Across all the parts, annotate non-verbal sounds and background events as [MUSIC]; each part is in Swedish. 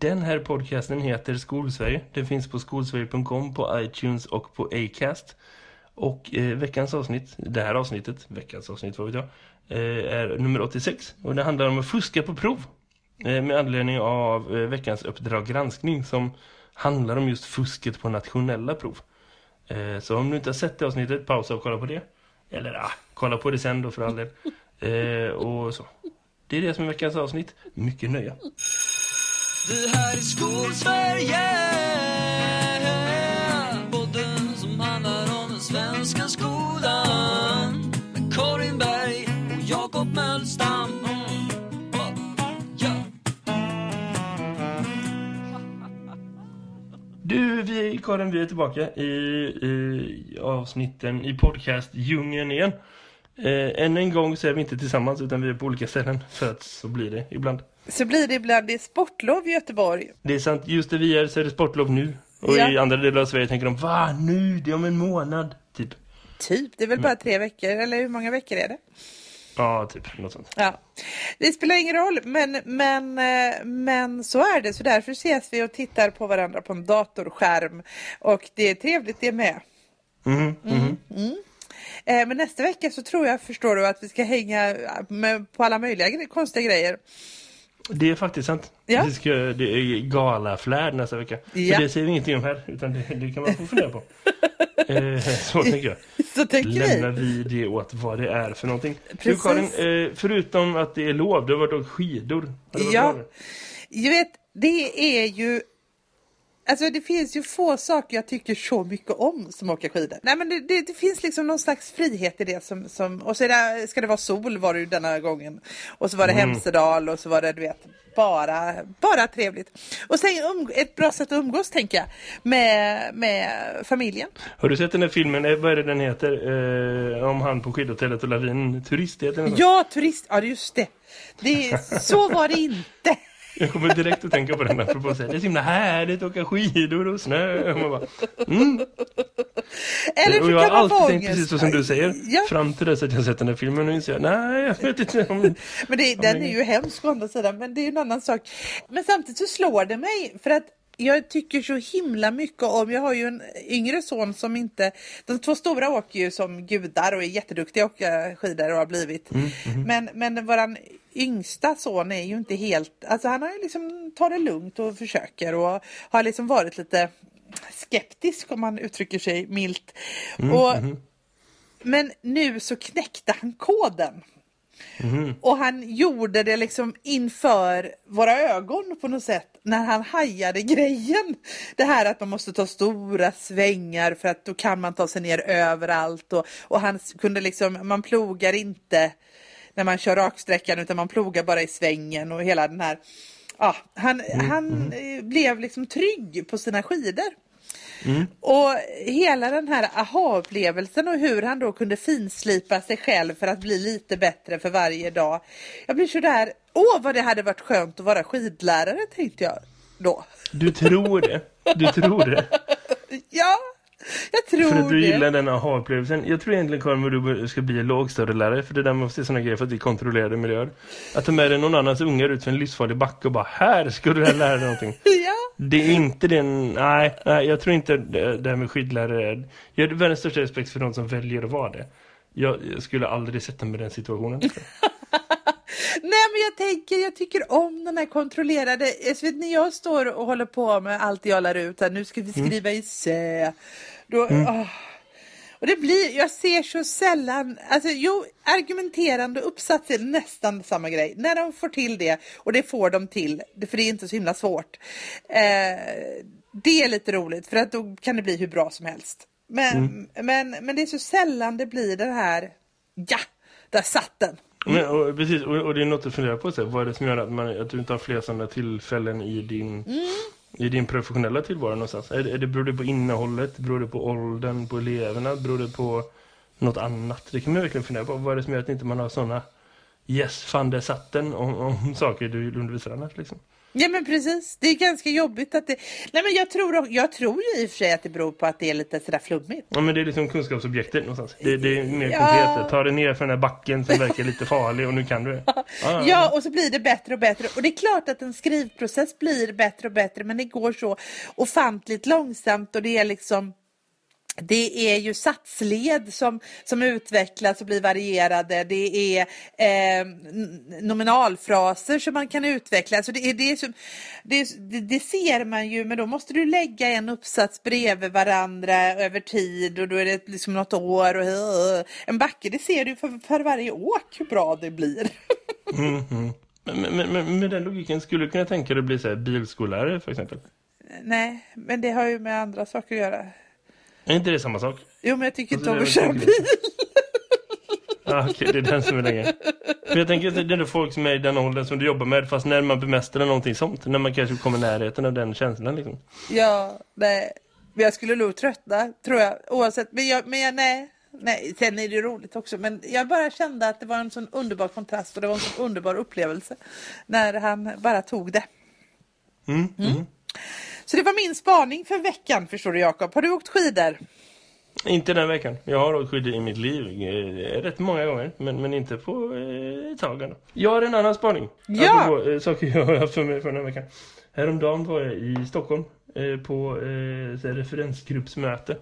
Den här podcasten heter Skolsverige. Den finns på skolsverige.com, på iTunes och på Acast. Och eh, veckans avsnitt, det här avsnittet, veckans avsnitt vad vet jag, eh, är nummer 86. Och det handlar om att fuska på prov. Eh, med anledning av eh, veckans uppdrag granskning som handlar om just fusket på nationella prov. Eh, så om du inte har sett det avsnittet, pausa och kolla på det. Eller ah, kolla på det sen då för all del. Eh, och så. Det är det som är veckans avsnitt. Mycket nöja. Det här är Skolsverige Podden som handlar om den svenska skolan Med Karin Berg och Jakob Mölstam. Du, vi, Karin, vi är tillbaka i, i avsnitten i podcast Djungeln igen. Eh, än en gång så är vi inte tillsammans utan vi är på olika ställen för att så blir det ibland. Så blir det ibland det sportlov i Göteborg. Det är sant, just där vi är så är det sportlov nu. Och Ja. i andra delar av Sverige tänker de, va nu, det är om en månad, typ. Typ, det är väl bara tre veckor, eller hur många veckor är det? Ja, typ, något sånt. Ja, det spelar ingen roll, men, men, eh, men så är det. Så därför ses vi och tittar på varandra på en datorskärm. Och det är trevligt det med. Mhm, mhm. Eh, Men nästa vecka så tror jag, förstår du, att vi ska hänga med, på alla möjliga konstiga grejer. Det är faktiskt sant. Ja. Vi ska, det är galaflärd nästa vecka. Ja. Det säger vi ingenting om här, utan det, det kan man få fundera på. [LAUGHS] eh, så tänker jag. [LAUGHS] Så tänker Lämnar vi. vi det åt vad det är för någonting. Du Precis. Karin, eh, förutom att det är lov, du har varit och skidor. Har det Ja. Jag vet, det är ju... Alltså det finns ju få saker jag tycker så mycket om som åka skidor. Nej men det, det, det finns liksom någon slags frihet i det som... som och så är det, ska det vara sol var det ju denna gången. Och så var det Hemsedal och så var det du vet bara, bara trevligt. Och sen um, ett bra sätt att umgås tänker jag med, med familjen. Har du sett den här filmen, eh, vad är det den heter? Eh, om han på skidhotellet och lavin turist heter den. Ja, turist, ja just det. det så var det inte. Jag kommer direkt att tänka på den apropå att säga, det är så himla härligt att åka skidor och snö. Och man bara, mm. Eller och jag har alltid tänkt precis så som du säger. Ja. Fram till dess att jag sett den här filmen och inser, nej jag vet inte om... [LAUGHS] Men det, den är ju hemsk å andra sidan, men det är en annan sak. Men samtidigt så slår det mig för att jag tycker så himla mycket om, jag har ju en yngre son som inte, de två stora åker ju som gudar och är jätteduktiga åka skidor och har blivit. Men, men våran yngsta son är ju inte helt, alltså han har ju liksom tagit det lugnt och försöker och har liksom varit lite skeptisk om man uttrycker sig milt. och, Men nu så knäckte han koden. Och han gjorde det liksom inför våra ögon på något sätt när han hajade grejen. Det här att man måste ta stora svängar för att då kan man ta sig ner överallt och, och han kunde liksom, man plogar inte när man kör raksträckan utan man plogar bara i svängen och hela den här Ja, han, han eh, blev liksom trygg på sina skidor. Och hela den här aha-upplevelsen och hur han då kunde finslipa sig själv för att bli lite bättre för varje dag. Jag blir så där, åh vad det hade varit skönt att vara skidlärare tänkte jag då. Du tror det. Du tror det. [LAUGHS] Ja, jag tror För att du det. gillar den aha-upplevelsen. Jag tror egentligen Karin att du ska bli lågstadielärare. För det där måste sådana grejer för att det är kontrollerade miljöer. Att ta med dig någon annans ungar ut för en livsfarlig backe och bara här ska du lära dig någonting. [LAUGHS] Ja, Det är inte den, nej, nej jag tror inte det, det här med skidlärare är, jag har världens största respekt för de som väljer att vara det. Jag, jag skulle aldrig sätta mig i den situationen. [LAUGHS] nej men jag tänker, jag tycker om den här kontrollerade, jag vet när jag står och håller på med allt jag lär ut, här, nu ska vi skriva essä. Då, åh. Och det blir, jag ser så sällan, alltså jo, argumenterande uppsats är nästan samma grej. När de får till det, och det får de till, för det är inte så himla svårt. Eh, det är lite roligt, för att då kan det bli hur bra som helst. Men, men, men det är så sällan det blir det här, ja, där satt den. Men, och, precis, och, och det är något att fundera på. Så, här, vad är det som gör att, man, att du inte har fler sådana tillfällen i din, i din professionella tillvaro någonstans? Är, det- är det, beror det på innehållet? Beror det på åldern? På eleverna? Beror det på något annat? Det kan man verkligen fundera på. Vad är det som gör att inte man har sådana yes, fan det satt den om, om saker du undervisar annars liksom. Ja men precis, det är ganska jobbigt att det... Nej men jag tror, jag tror ju i och för sig att det beror på att det är lite sådär flummigt. Ja men det är liksom kunskapsobjektet någonstans. Det, det är mer Ja. konkret. Ta dig ner för den här backen som verkar lite farlig och nu kan du det. Ja, ja, Ja, och så blir det bättre och bättre. Och det är klart att en skrivprocess blir bättre och bättre, men det går så ofantligt långsamt och det är liksom det är ju satsled som, som utvecklas och blir varierade. Det är eh, nominalfraser som man kan utveckla. Alltså det, är, det, är som, det, är- det, ser man ju, men då måste du lägga en uppsats bredvid varandra över tid och då är det liksom något år. Och, en backe, det ser du för, för varje åk hur bra det blir. [LAUGHS] Men, men, men med den logiken skulle du kunna tänka dig att bli så här bilskollärare för exempel? Nej, men det har ju med andra saker att göra. Är inte det samma sak? Jo, men jag tycker inte om det att är köra bil. Ja, [LAUGHS] okej, det är den som är längre. För jag tänker att det är folk som är i den åldern som du jobbar med, fast när man bemästrar någonting sånt, när man kanske kommer närheten av den känslan liksom. Ja, nej. Men jag skulle nog tröttna, tror jag. Oavsett, men jag, men jag, nej. Nej, sen är det ju roligt också, men jag bara kände att det var en sån underbar kontrast och det var en sån underbar upplevelse när han bara tog det. Mm, mm. Så det var min spaning för veckan, förstår du Jakob. Har du åkt skidor? Inte den veckan. Jag har åkt skidor i mitt liv eh, rätt många gånger, men, men inte på eh, ett tag än. Jag har en annan spaning. Ja! Apropå, eh, saker jag har haft för mig för den här veckan. Häromdagen var jag i Stockholm eh, på eh, referensgruppsmöte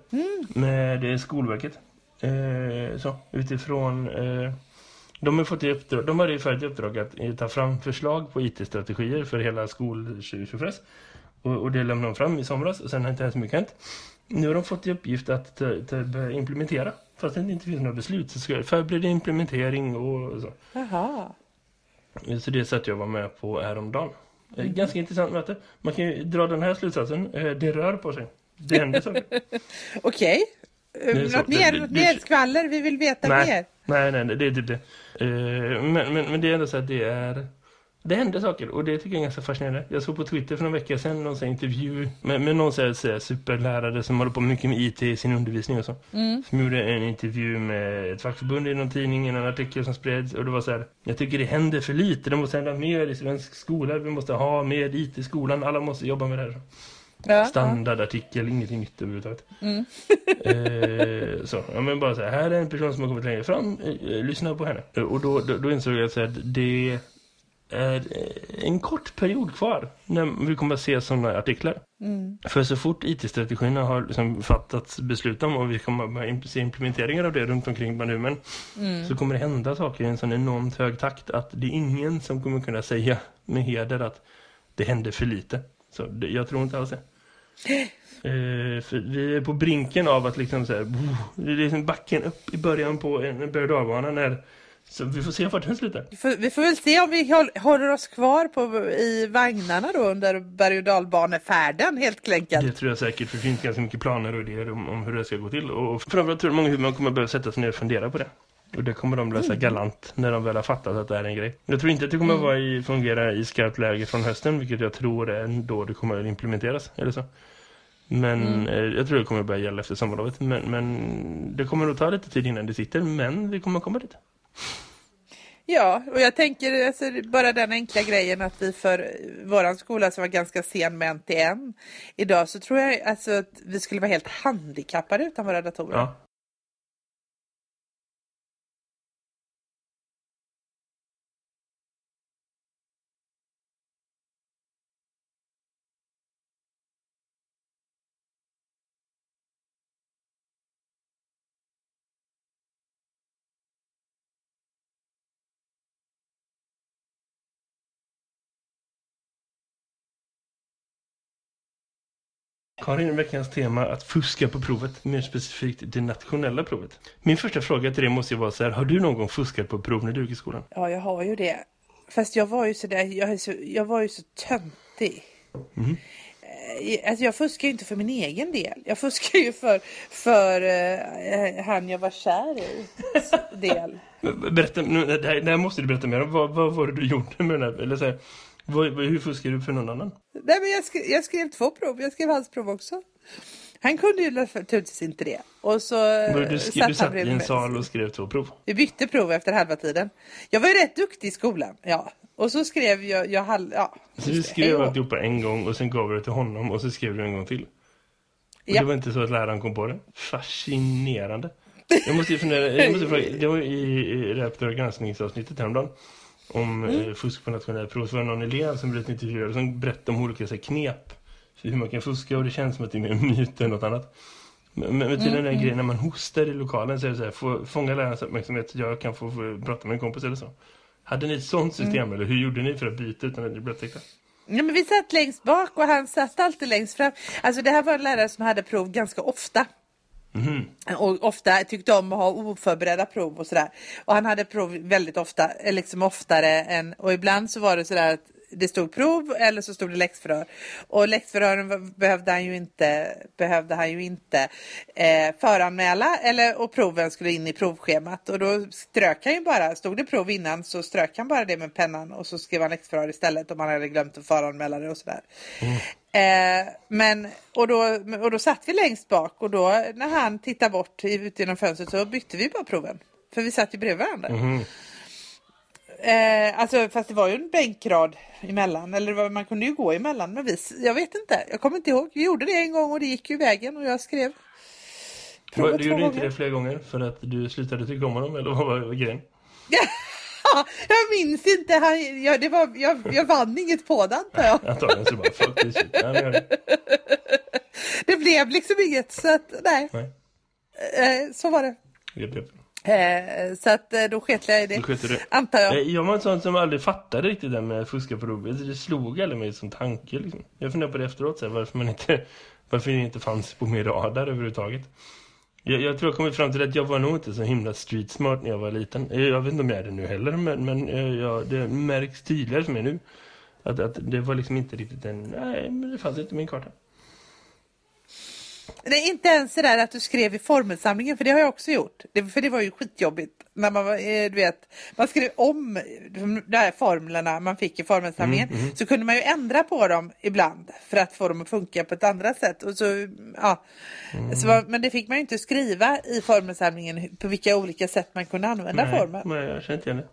med eh, Skolverket. Eh, så, utifrån... De har fått i uppdrag, de fått i uppdrag att ta fram förslag på IT-strategier för hela skol 2023. Och, och det lämnade de fram i somras och sen har inte ens mycket hänt. Nu har de fått i uppgift att ta, ta, börja implementera. Fast det inte finns några beslut så ska jag förbereda implementering och så. Jaha. Så det satt jag var med på häromdagen. Eh, Ganska intressant möte. Man kan ju dra den här slutsatsen. Eh, Det rör på sig. Det händer saker. [LAUGHS] Okej. Eh, så. Något mer? det- Något det- mer skvaller? Vi vill veta nej, mer. nej, nej, det är typ det. Eh, Men, men, men det är ändå så att det är... Det händer saker och det tycker jag är ganska fascinerande. Jag såg på Twitter för några veckor sedan någon sån intervju med, med någon så här, superlärare som håller på mycket med IT i sin undervisning och så. Som gjorde en intervju med ett fackförbund i någon tidning, en artikel som spreds och det var så här. Jag tycker det händer för lite, det måste hända mer i svensk skola, vi måste ha mer IT i skolan, alla måste jobba med det här. Ja, Standardartikel, ingenting nytt överhuvudtaget. [LAUGHS] eh, så, ja, men bara så här, här är en person som har kommit längre fram, eh, eh, lyssna på henne. Eh, Och då, då, då insåg jag att det en kort period kvar när vi kommer att se sådana artiklar. För så fort IT-strategierna har liksom fattats beslut om och vi kommer att se implementeringar av det runt omkring bland huvudmän så kommer det hända saker i en sån enormt hög takt att det är ingen som kommer kunna säga med heder att det händer för lite. Så det, jag tror inte alls det. [GASPS] För vi är på brinken av att liksom så här, det är liksom backen upp i början på en berg när så vi får se vart den slutar. Vi får, vi får väl se om vi håll, håller oss kvar på, i vagnarna då under berg- och dalbanefärden helt klänkat. Det tror jag säkert, för det finns ganska mycket planer och idéer om, om hur det ska gå till. Och framförallt jag många huvudmän kommer behöva sätta sig ner och fundera på det. Och det kommer de lösa galant när de väl har fattat att det är en grej. Jag tror inte att det kommer att vara i, fungera i skarpt läge från hösten, vilket jag tror är då det kommer att implementeras, eller så. Men eh, jag tror det kommer börja gälla efter sommarlovet. Men, men det kommer nog ta lite tid innan det sitter, men vi kommer komma dit. Ja, och jag tänker alltså, bara den enkla grejen att vi för våran skola som var ganska sen med NTN idag så tror jag alltså att vi skulle vara helt handikappade utan våra datorer. Ja. Karin, veckans tema att fuska på provet, mer specifikt det nationella provet. Min första fråga till dig måste ju vara så här, har du någon gång fuskat på prov när du gick i skolan? Ja, jag har ju det. Fast jag var ju så där, jag, så, jag var ju så töntig. Eh, Alltså jag fuskar ju inte för min egen del. Jag fuskar ju för, för eh, han jag var kär i del. [LAUGHS] Berätta, nu, det, här, det här måste du berätta mer om. Vad, vad var det du gjorde med den här? Eller så här, hur fuskar du för någon annan? Nej, men jag, skrev, jag skrev två prov. Jag skrev hans prov också. Han kunde ju naturligtvis inte det. Och så Men eh, Du, skrev, du satt han satt i en sal och skrev två prov. Vi bytte prov efter halva tiden. Jag var ju rätt duktig i skolan. Ja. Och så skrev jag, jag hall, ja. Så du skrev Hej då. alltihopa en gång och sen gav du det till honom och så skrev du en gång till. Och Ja. det var inte så att läraren kom på det. Fascinerande. Jag måste ju fundera, [LAUGHS] jag måste fråga, det var i, i det här Uppdrag granskningsavsnittet häromdagen om Mm. eh, fusk på nationella prov. Så var det någon elev som blev intervjuad som berättade om olika så här, knep för hur man kan fuska och det känns som att det är mer myt än något annat. Men, men till den där grejen när man hostar i lokalen så är det så här, få, fånga lärarens uppmärksamhet, jag kan få, få prata med en kompis eller så. Hade ni ett sånt system eller hur gjorde ni för att byta utan att det blev upptäckta? Ja, men vi satt längst bak och han satt alltid längst fram. Alltså det här var en lärare som hade prov ganska ofta. Mm-hmm. Och ofta tyckte om att ha oförberedda prov och sådär. Och han hade prov väldigt ofta, eh, liksom oftare än, och ibland så var det sådär att det stod prov eller så stod det läxförhör. Och läxförhören behövde han ju inte, behövde han ju inte eh, föranmäla eller, och proven skulle in i provschemat. Och då strök han ju bara, stod det prov innan så strök han bara det med pennan och så skrev han läxförhör istället om han hade glömt att föranmäla det och sådär. Mm. Eh, men, och, då, och då satt vi längst bak och då när han tittade bort ut genom fönstret så bytte vi bara proven. För vi satt ju bredvid varandra. Eh, alltså fast det var ju en bänkrad emellan. Eller var, man kunde ju gå emellan. Men vi, jag vet inte. Jag kommer inte ihåg. Vi gjorde det en gång och det gick ju vägen och jag skrev. Du gjorde inte det flera gånger för att du slutade tycka om honom eller vad var grejen? [LAUGHS] [LAUGHS] jag minns inte. Han, jag, det var, jag, jag vann inget på det antar jag. Antagligen så bara fuck this shit. Ja, det det. [LAUGHS] Det blev liksom inget. Så att nej. Nej. Eh, så var det. Japp, japp. Eh, så att eh, då sket jag i det. Du. Antar jag. Jag var en sån som aldrig fattade riktigt det med fuska på provet. Det slog aldrig mig som tanke liksom. Jag funderar på det efteråt så här, varför man inte varför det inte fanns på min radar överhuvudtaget. Jag, jag tror jag kommit fram till att jag var nog inte så himla street smart när jag var liten. Eh, jag vet inte om jag är det nu heller men, men eh, ja, det märks tydligare för mig nu. Att, att det var liksom inte riktigt en, nej men det fanns inte i min karta. Är inte ens det där att du skrev i formelsamlingen, för det har jag också gjort. Det, för det var ju skitjobbigt. När man, eh, du vet, man skrev om de där formlerna man fick i formelsamlingen. Så kunde man ju ändra på dem ibland för att få dem att funka på ett andra sätt. Och så, ja. så, var- men det fick man ju inte skriva i formelsamlingen på vilka olika sätt man kunde använda Nej, formeln. nej, jag känner inte igen det.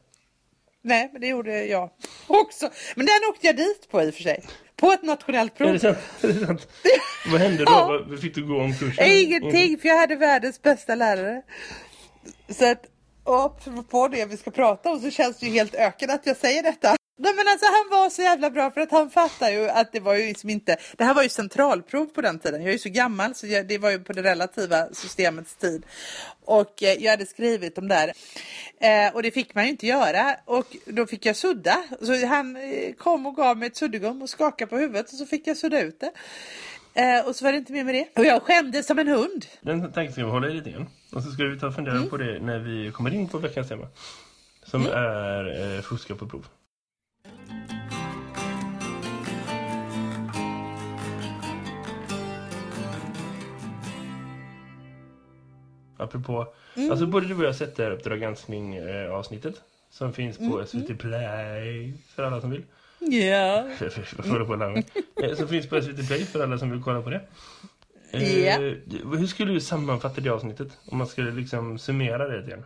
Nej, men det gjorde jag också. Men den åkte jag dit på i och för sig. På ett nationellt prov. Är det sant? Är det sant? [LAUGHS] Vad hände då? Ja. Fick du gå om kursen? Ingenting, för jag hade världens bästa lärare. Så att, och på det vi ska prata om så känns det ju helt öken att jag säger detta. Nej men alltså han var så jävla bra för att han fattar ju att det var ju liksom inte, det här var ju centralprov på den tiden. Jag är ju så gammal så jag, det var ju på det relativa systemets tid. Och eh, jag hade skrivit om där. Eh, och det fick man ju inte göra och då fick jag sudda. Så han eh, kom och gav mig ett suddgum och skakade på huvudet och så fick jag sudda ut det. Eh, och så var det inte mer med det. Och jag skämdes som en hund. Den tanken ska vi hålla i lite grann. Och så ska vi ta och fundera Mm. på det när vi kommer in på veckans tema. Som är eh, fuska på prov. Apropå, Mm. alltså både du och jag sett det här Uppdrag granskning eh, avsnittet. Som finns på Mm, SVT Play för alla som vill. Ja. Jag hålla på. Eh, Som finns på SVT Play för alla som vill kolla på det. Eh, Ja. Hur skulle du sammanfatta det avsnittet? Om man skulle liksom summera det grann.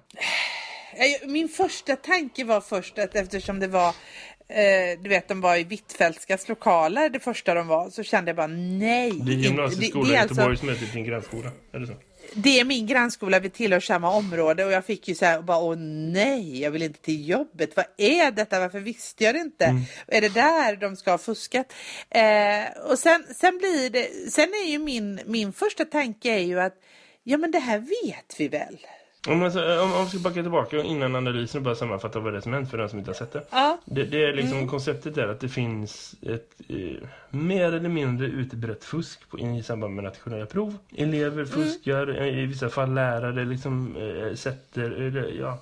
Jag- Min första tanke var först att eftersom det var eh, du vet de var i Hvitfeldtskas lokaler det första de var så kände jag bara nej. Det är inte- gymnasieskola det, i Göteborg alltså, som är typ din grannskola. Det så? Det är min grannskola, vi tillhör samma område och jag fick ju så här bara åh nej, jag vill inte till jobbet. Vad är detta? Varför visste jag det inte? Mm. Är det där de ska ha fuskat? Eh, och sen, sen blir det, sen är ju min, min första tanke är ju att ja men det här vet vi väl. Om, man, om, om vi ska backa tillbaka innan analysen och bara sammanfatta vad det är som hänt för den som inte har sett det. Ja. Det, det är liksom konceptet är att det finns ett eh, mer eller mindre utbrett fusk på, i samband med nationella prov. Elever fuskar, eh, i vissa fall lärare liksom eh, sätter, eller, ja,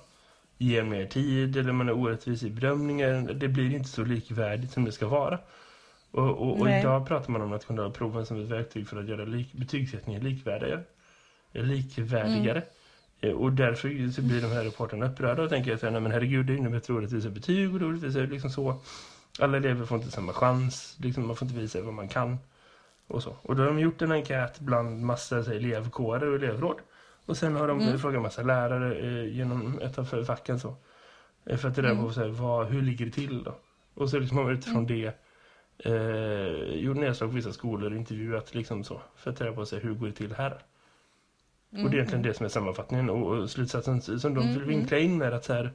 ger mer tid eller man är orättvis i bedömningar. Det blir inte så likvärdigt som det ska vara. Och, och, och idag pratar man om nationella proven som ett verktyg för att göra lik, betygssättningen likvärdigare. likvärdigare. Eh, Och därför så blir de här reporterna upprörda och tänker att nej, men herregud, det innebär ett orättvisa betyg och det orättvisa är liksom så. Alla elever får inte samma chans, liksom, man får inte visa vad man kan. Och, så. och då har de gjort en enkät bland massa så, elevkårer och elevråd. Och sen har de mm. frågat massa lärare eh, genom ett av facken så. Eh, för att det där mm. på så här, vad, hur ligger det till då? Och så liksom har man utifrån mm. det eh, gjort nedslag på vissa skolor och intervjuat liksom så. För att ta reda på sig hur går det till här? Mm. Och det är egentligen det som är sammanfattningen. Och, slutsatsen som de vill vinkla in är att så här,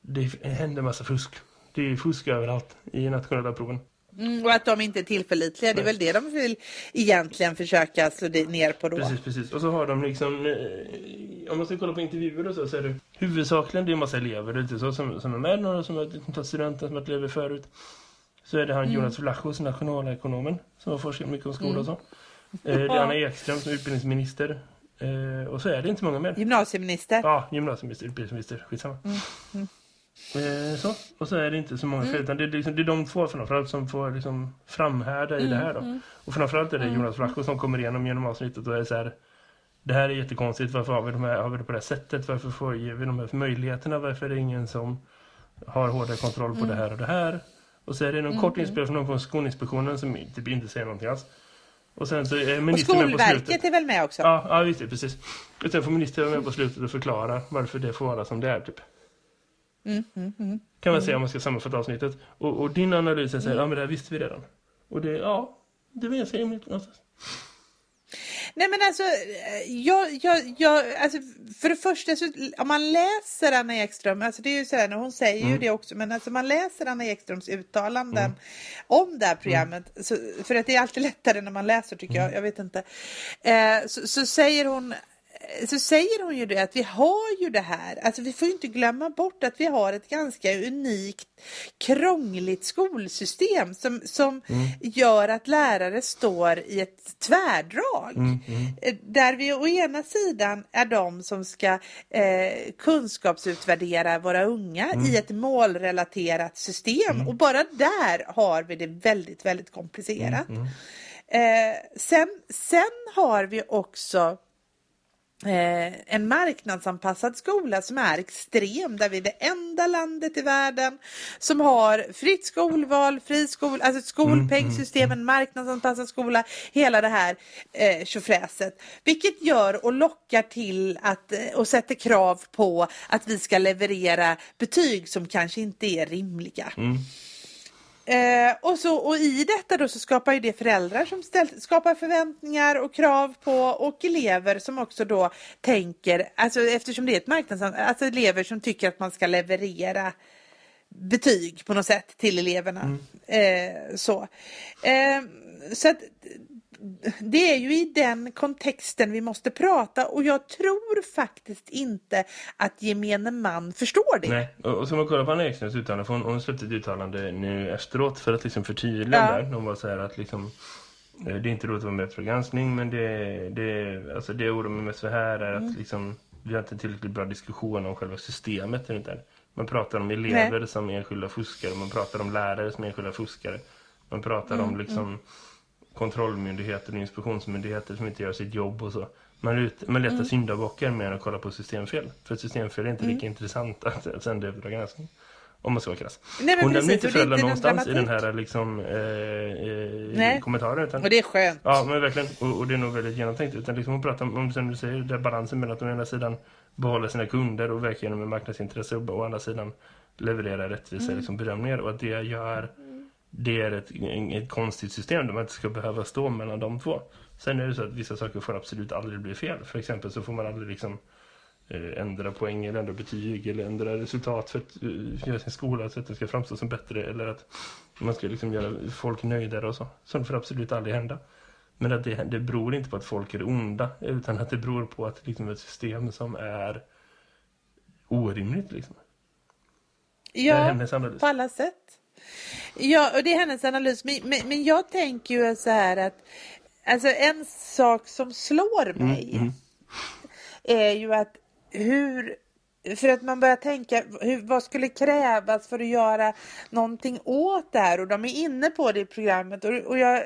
det händer massa fusk. Det är fusk överallt i nationella proven. Mm, och att de inte är tillförlitliga, det är väl det de vill egentligen försöka slå ner på då. Precis, precis. Och så har de liksom, eh, om man ska kolla på intervjuer och så, så är det huvudsakligen det är en massa elever ute så, som, som är med, några som har tagit studenten som har elever förut. Så är det han mm. Jonas Vlachos, nationalekonomen, som har forskat mycket om skola och så. Mm. Eh, det är Anna Ekström som är utbildningsminister. Eh, och så är det inte många mer. Gymnasieminister. Ja, gymnasieminister, utbildningsminister, skitsamma. Mm. Mm. Eh, så. Och så är det inte så många fler, utan det är, liksom, det är de två framförallt som får liksom framhärda i mm, det här då. Mm. Och framförallt är det mm. Jonas Vlacho som kommer igenom genom avsnittet och är så här det här är jättekonstigt, varför har vi, de här, har vi det på det här sättet? Varför får vi de här möjligheterna? Varför är det ingen som har hårdare kontroll på mm. det här och det här? Och så är det någon mm. kort inspel från någon från Skolinspektionen som typ inte säger någonting alls. Och sen så är och Skolverket är väl med också? Ja, ja visst, precis. Och sen får ministern med på slutet och förklara varför det får vara som det är typ. Mm, mm, mm, kan man säga om man ska sammanfatta avsnittet. Och, och din analys så här, ja men det här visste vi redan. Och det, ja, det vill jag säga någonstans. Nej men alltså, jag, jag, jag, alltså för det första så, om man läser Anna Ekström, alltså det är ju sådär, hon säger mm. ju det också, men alltså man läser Anna Ekströms uttalanden mm. om det här programmet, mm. så, för att det är alltid lättare när man läser tycker jag, mm. jag vet inte, eh, så, så säger hon så säger hon ju det att vi har ju det här, alltså vi får ju inte glömma bort att vi har ett ganska unikt krångligt skolsystem som, som mm. gör att lärare står i ett tvärdrag. Mm, mm. Eh, där vi å ena sidan är de som ska eh, kunskapsutvärdera våra unga i mm. ett målrelaterat system mm. och bara där har vi det väldigt, väldigt komplicerat. Mm, eh, sen, sen har vi också Eh, en marknadsanpassad skola som är extrem, där vi är det enda landet i världen som har fritt skolval, fri skol, alltså skolpengsystem, mm, mm, en marknadsanpassad skola, hela det här eh, tjofräset. Vilket gör och lockar till att, eh, och sätter krav på att vi ska leverera betyg som kanske inte är rimliga. Mm. Eh, och, så, och i detta då så skapar ju det föräldrar som ställ, skapar förväntningar och krav på och elever som också då tänker, alltså eftersom det är ett marknadsansvar, alltså elever som tycker att man ska leverera betyg på något sätt till eleverna. Mm. Eh, så eh, så att det är ju i den kontexten vi måste prata och jag tror faktiskt inte att gemene man förstår det. Nej, och ska man kolla på Anna Ekströms uttalande, för hon, hon släppte ett uttalande nu efteråt för att liksom förtydliga ja. där. Hon var så här att liksom eh, det är inte roligt att vara med för granskning men det, det, alltså det oroar mig mest för här är att mm. liksom, vi har inte tillräckligt bra diskussion om själva systemet. Där. Man pratar om elever Nej. som enskilda fuskare, man pratar om lärare som enskilda fuskare. Man pratar mm, om liksom mm kontrollmyndigheter och inspektionsmyndigheter som inte gör sitt jobb och så. Man, ut, man letar mm. syndabockar mer än att kolla på systemfel. För systemfel är inte mm. lika intressant att, att sända över granskning. Om man ska vara krass. Nej, Hon nämner inte föräldrar någonstans i den här liksom, eh, eh, kommentaren. Utan, och det är skönt. Ja, men verkligen. Och, och det är nog väldigt genomtänkt. Utan liksom hon pratar om, som du säger, där balansen mellan att å ena sidan behålla sina kunder och verka genom en marknadsintresse och å andra sidan leverera rättvisa mm. liksom, bedömningar. Och att det gör det är ett, ett konstigt system där man inte ska behöva stå mellan de två. Sen är det så att vissa saker får absolut aldrig bli fel. För exempel så får man aldrig liksom eh, ändra poäng eller ändra betyg eller ändra resultat för att uh, göra sin skola så att det ska framstå som bättre eller att man ska liksom göra folk nöjdare och så. Sånt får absolut aldrig hända. Men att det, det beror inte på att folk är onda utan att det beror på att liksom ett system som är orimligt liksom. Ja, på alla sätt. Ja, och det är hennes analys. Men, men, men jag tänker ju så här att alltså en sak som slår mm, mig mm, mm. är ju att hur för att man börjar tänka, hur, vad skulle krävas för att göra någonting åt det här? Och de är inne på det i programmet. Och, och jag,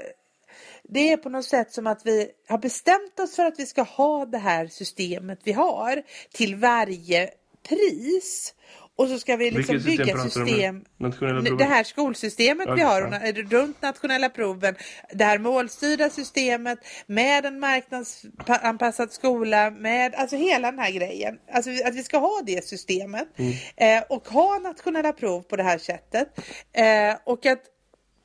det är på något sätt som att vi har bestämt oss för att vi ska ha det här systemet vi har till varje pris. Och så ska vi liksom Vilket bygga system. Nationella N- proven? Det här skolsystemet vi har ja. och na- runt nationella proven. Det här målstyrda systemet med en marknadsanpassad skola med alltså hela den här grejen. Alltså att vi ska ha det systemet Mm. eh, och ha nationella prov på det här sättet. Eh, och att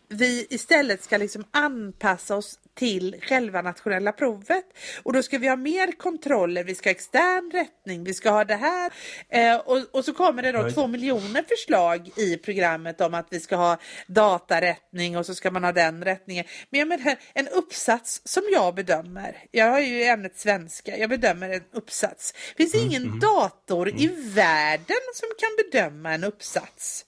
vi istället ska liksom anpassa oss till själva nationella provet. Och då ska vi ha mer kontroller, vi ska ha extern rättning, vi ska ha det här. Eh, och, och så kommer det då Right. två miljoner förslag i programmet om att vi ska ha datarättning och så ska man ha den rättningen. Men jag menar, en uppsats som jag bedömer, jag har ju ämnet svenska, jag bedömer en uppsats. Det finns Mm, ingen dator i världen som kan bedöma en uppsats.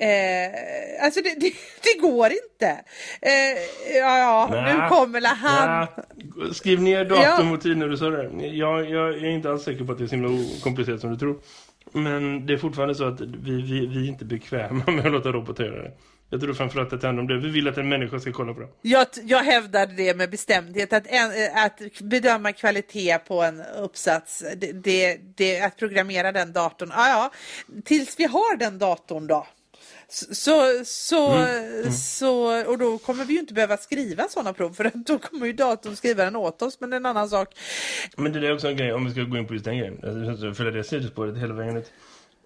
Eh, alltså det, det, [LAUGHS] det går inte. Eh, ja, ja, Nä. nu kommer la han. Ja, skriv ner datum Ja. och tid när du sa det. Jag, jag är inte alls säker på att det är så himla komplicerat som du tror. Men det är fortfarande så att vi, vi, vi är inte bekväma [LAUGHS] med att låta robotar göra det. Jag tror framförallt att det handlar om det. Vi vill att en människa ska kolla på det. Jag, jag hävdar det med bestämdhet att, en, att bedöma kvalitet på en uppsats, det, det, det, att programmera den datorn, ja, ja, tills vi har den datorn då. Så, så, Mm, så, och då kommer vi ju inte behöva skriva sådana prov för då kommer ju datorn skriva den åt oss, men det är en annan sak. Men det är också en grej, om vi ska gå in på just den grejen. Följa det sidospåret hela vägen ut.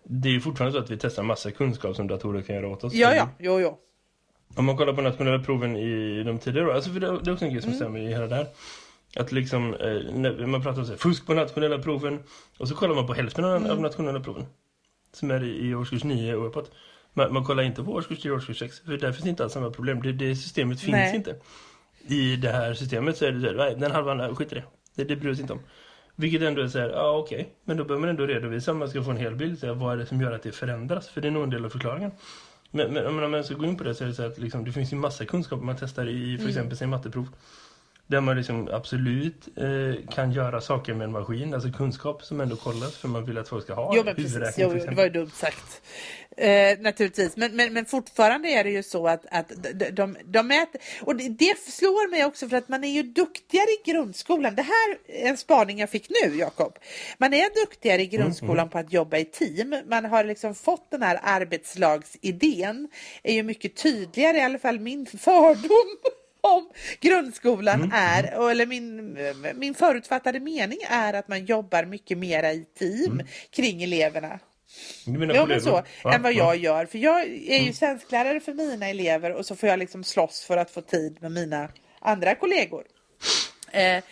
Det är ju fortfarande så att vi testar massa kunskap som datorer kan göra åt oss. Ja, ja, jo, jo. Om man kollar på nationella proven i de tidigare alltså för det, är också en grej som Mm. stämmer i hela det här. Att liksom, eh, när man pratar om så här, fusk på nationella proven och så kollar man på hälften av, Mm. nationella proven. Som är i, i årskurs 9 och uppåt. Man, man kollar inte på årskurs 10 och årskurs 6, för där finns inte alls samma problem. Det, det systemet finns Nej. inte. I det här systemet så är det så här, den halvan, nej, skit i det. Det, det bryr sig inte om. Vilket ändå är så här, ja okej. Men då behöver man ändå redovisa om man ska få en hel bild. Så här, vad är det som gör att det förändras? För det är nog en del av förklaringen. Men, men om man ska gå in på det så är det så att liksom, det finns ju massa kunskap man testar i för exempel sin matteprov. Där man liksom absolut eh, kan göra saker med en maskin, alltså kunskap som ändå kollas för man vill att folk ska ha Jo men precis, jo, det var ju dumt sagt. Eh, naturligtvis, men, men, men fortfarande är det ju så att, att de, de, de mäter, och det, det slår mig också för att man är ju duktigare i grundskolan. Det här är en spaning jag fick nu Jakob. Man är duktigare i grundskolan på att jobba i team. Man har liksom fått den här arbetslagsidén. är ju mycket tydligare, i alla fall min [LAUGHS] fördom om grundskolan är, eller min, min förutfattade mening är att man jobbar mycket mera i team kring eleverna. Menar Ja men så, Ja, än vad ja. jag gör. För jag är ju svensklärare för mina elever och så får jag liksom slåss för att få tid med mina andra kollegor. Eh,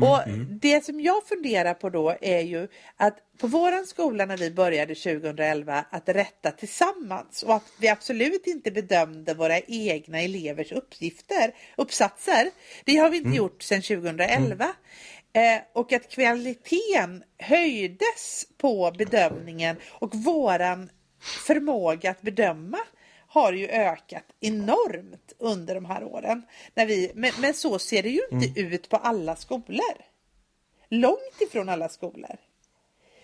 och det som jag funderar på då är ju att på våran skola när vi började 2011 att rätta tillsammans och att vi absolut inte bedömde våra egna elevers uppgifter, uppsatser. Det har vi inte gjort sedan 2011. Eh, och att kvaliteten höjdes på bedömningen och våran förmåga att bedöma har ju ökat enormt under de här åren. När vi, men, men så ser det ju inte ut på alla skolor. Långt ifrån alla skolor.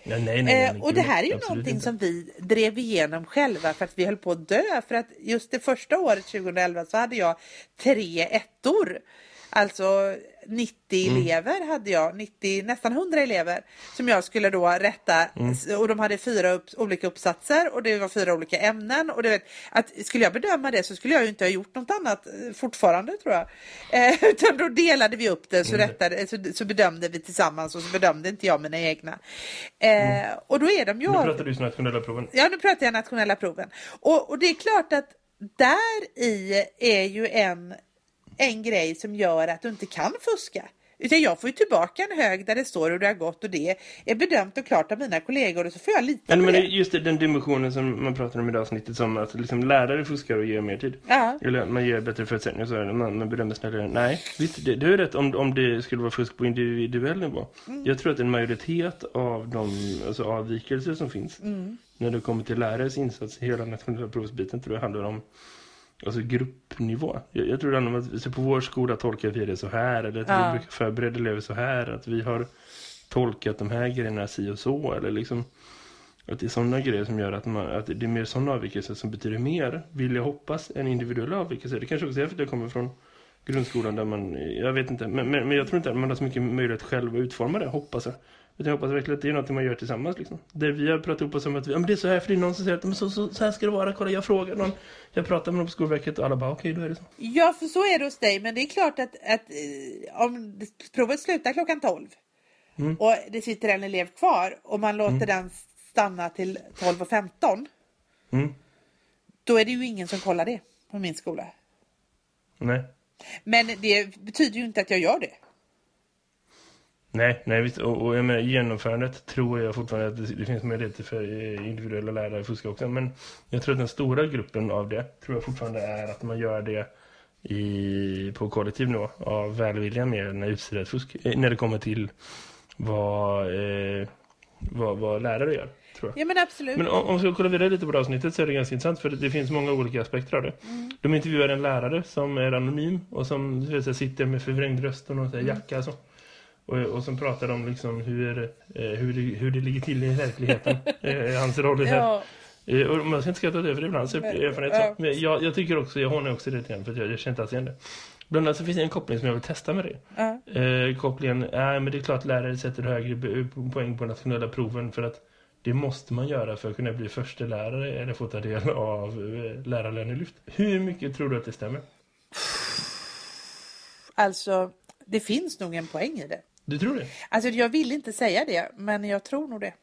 Nej, nej, nej, Eh, och det här är ju någonting inte. som vi drev igenom själva för att vi höll på att dö. För att just det första året 2011 så hade jag tre ettor. Alltså 90 Mm. elever hade jag, 90, nästan 100 elever som jag skulle då rätta Mm. och de hade fyra upp, olika uppsatser och det var fyra olika ämnen och det, vet, att skulle jag bedöma det så skulle jag ju inte ha gjort något annat eh, fortfarande tror jag. [LAUGHS] Eh, utan då delade vi upp det så, Mm. rättade, så, så bedömde vi tillsammans och så bedömde inte jag mina egna. Eh, och då är de ju Nu pratar du om nationella proven. Ja, nu pratar jag nationella proven. Och, och det är klart att där i är ju en, en grej som gör att du inte kan fuska. Utan jag får ju tillbaka en hög där det står hur det har gått och det är bedömt och klart av mina kollegor och så får jag lita Men, på men det. just det, den dimensionen som man pratar om i avsnittet som att liksom lärare fuskar och ger mer tid. Ja. Eller man ger bättre förutsättningar så det, man, man bedömer snällare. Nej, visst, det, du är rätt om, om det skulle vara fusk på individuell nivå. Mm. Jag tror att en majoritet av de alltså, avvikelser som finns Mm. när det kommer till lärares insats i hela nationella provsbiten tror jag handlar om alltså gruppnivå. Jag, jag tror om att så på vår skola tolkar vi det så här eller att Ja. vi brukar förbereda elever så här att vi har tolkat de här grejerna si och så eller liksom att det är sådana grejer som gör att, man, att det är mer sådana avvikelser som betyder mer, vill jag hoppas, än individuella avvikelser. Det kanske också är för att jag kommer från grundskolan där man, jag vet inte, men, men, men jag tror inte att man har så mycket möjlighet själv att utforma det, hoppas jag. Utan jag hoppas verkligen att det är något man gör tillsammans. Liksom. Där vi har pratat ihop oss om att vi, ja, men det är så här, för det är någon som säger att men så, så, så här ska det vara. Kolla, jag frågar någon. Jag pratar med någon på Skolverket och alla bara okej, då är det så. Ja, för så är det hos dig. Men det är klart att, att eh, om provet slutar klockan 12 Mm. och det sitter en elev kvar och man låter den stanna till 12.15 Mm. då är det ju ingen som kollar det på min skola. Nej. Men det betyder ju inte att jag gör det. Nej, nej visst. Och, och jag menar, genomförandet tror jag fortfarande att det, det finns möjligheter för eh, individuella lärare att fuska också. Men jag tror att den stora gruppen av det tror jag fortfarande är att man gör det i, på kollektiv nivå av välvilja mer än utstuderat fusk. eh, När det kommer till vad, eh, vad, vad lärare gör. Ja men absolut. Men om, om vi ska kolla vidare lite på det avsnittet så är det ganska intressant för det, det finns många olika aspekter av det. De intervjuar en lärare som är anonym och som här, sitter med förvrängd röst och någon här, jacka och så. Och, och som pratar om liksom hur, eh, hur, det, hur det ligger till i verkligheten. [LAUGHS] eh, hans roll här. ja, Eh, och man ska inte skratta åt det för ibland så erfarenhet ja. Men jag, jag tycker också, jag hånar också det igen för att jag, jag känner inte alls igen det. Bland annat så finns det en koppling som jag vill testa med det. ja. Eh, kopplingen, ja men det är klart lärare sätter högre poäng på nationella proven för att det måste man göra för att kunna bli första lärare eller få ta del av lärarlönelyft. Hur mycket tror du att det stämmer? Alltså, det finns nog en poäng i det. Du tror det? Alltså jag vill inte säga det, men jag tror nog det.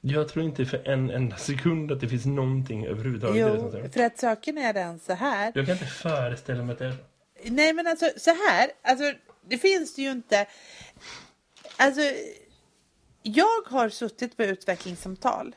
Jag tror inte för en enda sekund att det finns någonting överhuvudtaget Jo, för att saken är den så här. Jag kan inte föreställa mig att det är. Nej men alltså så här, alltså det finns det ju inte. Alltså, jag har suttit på utvecklingssamtal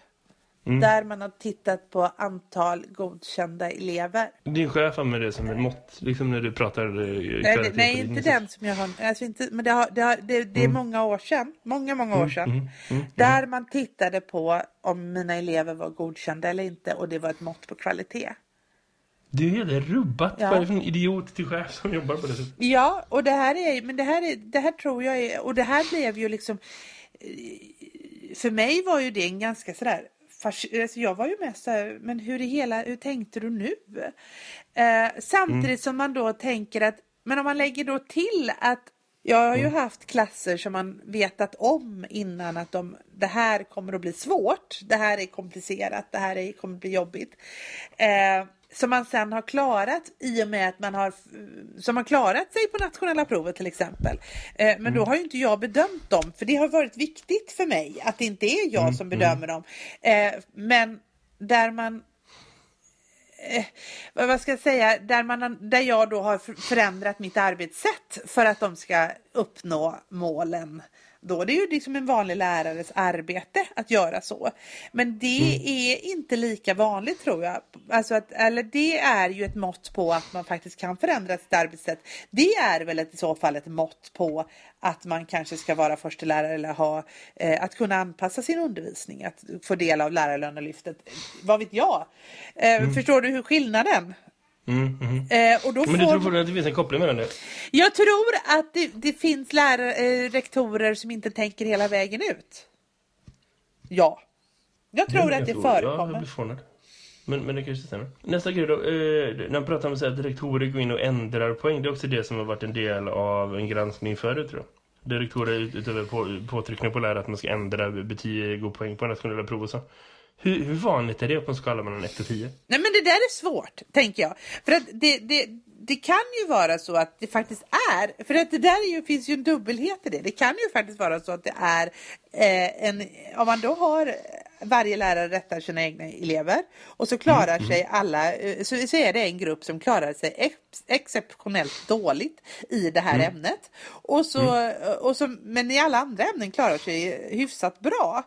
Mm. där man har tittat på antal godkända elever. Din chef använder det som en mått, liksom när du pratar eh, Nej, nej inte den som jag har, alltså inte, men det, har, det, har, det, det är många år sedan, många, många år sedan. mm, mm, där man tittade på om mina elever var godkända eller inte och det var ett mått på kvalitet. Det är helt rubbat. Ja. Vad är det för en idiot till chef som jobbar på det sättet? Ja, och det här är, men det här är, det här tror jag är, och det här blev ju liksom, eh, för mig var ju det en ganska sådär, alltså jag var ju mest såhär, men hur i hela, hur tänkte du nu? Eh, samtidigt som man då tänker att, men om man lägger då till att jag har ju haft klasser som man vetat om innan att de, det här kommer att bli svårt, det här är komplicerat, det här är, kommer att bli jobbigt. Eh, som man sen har klarat i och med att man har som har klarat sig på nationella provet till exempel. Eh, men då har ju inte jag bedömt dem för det har varit viktigt för mig att det inte är jag som bedömer dem. Eh, men där man eh, vad ska jag säga, där, man, där jag då har för- förändrat mitt arbetssätt för att de ska uppnå målen. Då det är ju liksom en vanlig lärares arbete att göra så. Men det är inte lika vanligt tror jag. Alltså att, eller det är ju ett mått på att man faktiskt kan förändra sitt arbetssätt. Det är väl ett, i så fall ett mått på att man kanske ska vara förstelärare eller ha, eh, att kunna anpassa sin undervisning, att få del av lärarlönelyftet. Vad vet jag? Eh, Förstår du hur skillnaden? Mm, mm. Eh, och då Men du får... tror att det finns en koppling mellan det? Jag tror att det, det finns lärare, eh, rektorer som inte tänker hela vägen ut. Ja. Jag tror Ja, att det jag tror- Ja, jag förekommer. blir förvånad. Men, men det kanske stämmer. Nästa grej då. Eh, när man pratar om att rektorer går in och ändrar poäng. Det är också det som har varit en del av en granskning förut tror jag. Där rektorer ut- utöver på, påtryckning på lärare att man ska ändra betyg och poäng på nationella prov och så. Hur, hur vanligt är det på en skala mellan 1 och 10? Nej men det där är svårt, tänker jag. För att det, det, det kan ju vara så att det faktiskt är, för att det där är ju, finns ju en dubbelhet i det. Det kan ju faktiskt vara så att det är eh, en, om man då har varje lärare rättar sina egna elever och så klarar sig alla, eh, så, så är det en grupp som klarar sig ex, exceptionellt dåligt i det här ämnet. Och så, och så, men i alla andra ämnen klarar sig hyfsat bra.